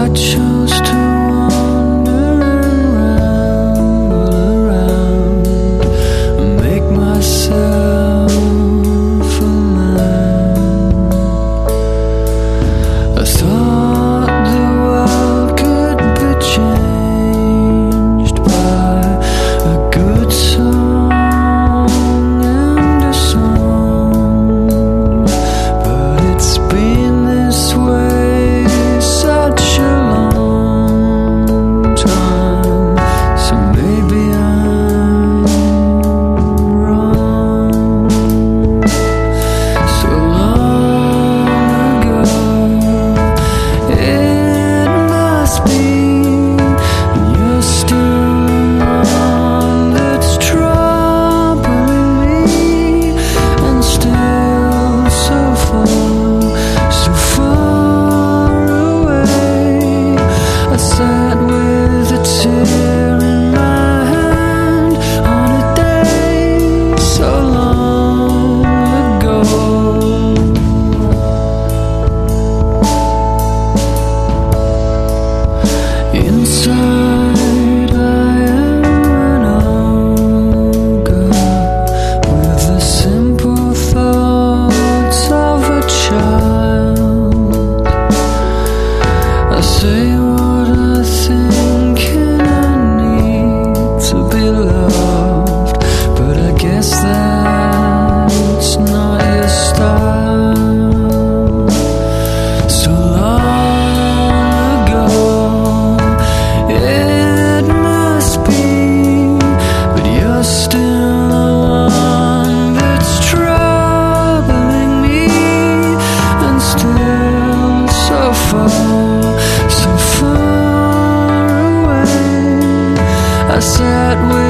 sat with a tear